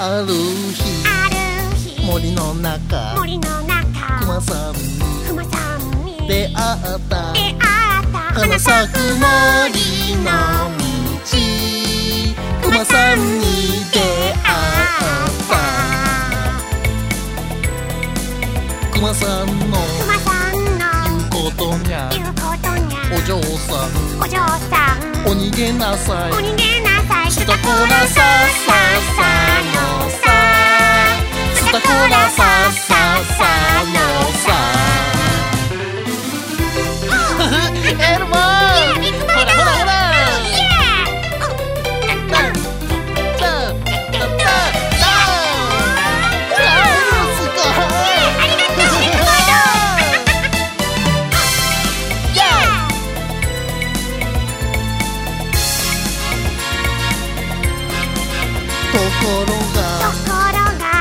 ある日。ある日。森の中。森の中クマさん。にクマさんに。出会った。出会った。花咲く森の道。クマさんに出会った。クマさんのクマさんの言うことにゃ。言うことにゃ。お嬢さん。お嬢さん。お逃げなさい。お逃げなさい。スタコラささろとが。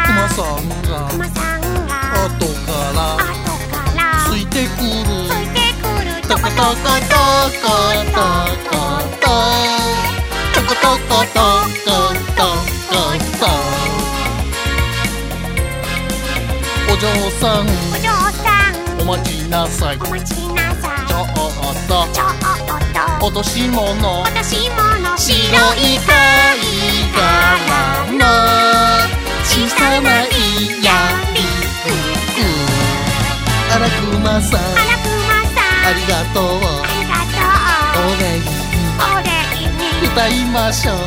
クマさんが。クマさんが。後から。後から。ついてくる。ついてくる。トコトコトコトコトトコトコトコトコお嬢さん。お嬢さん。お待ちなさい。ちなさい。ちょっと。落と。し物白い貝まさん。ありがとう。お礼に。歌いましょう。ラ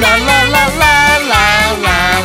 ララララララ。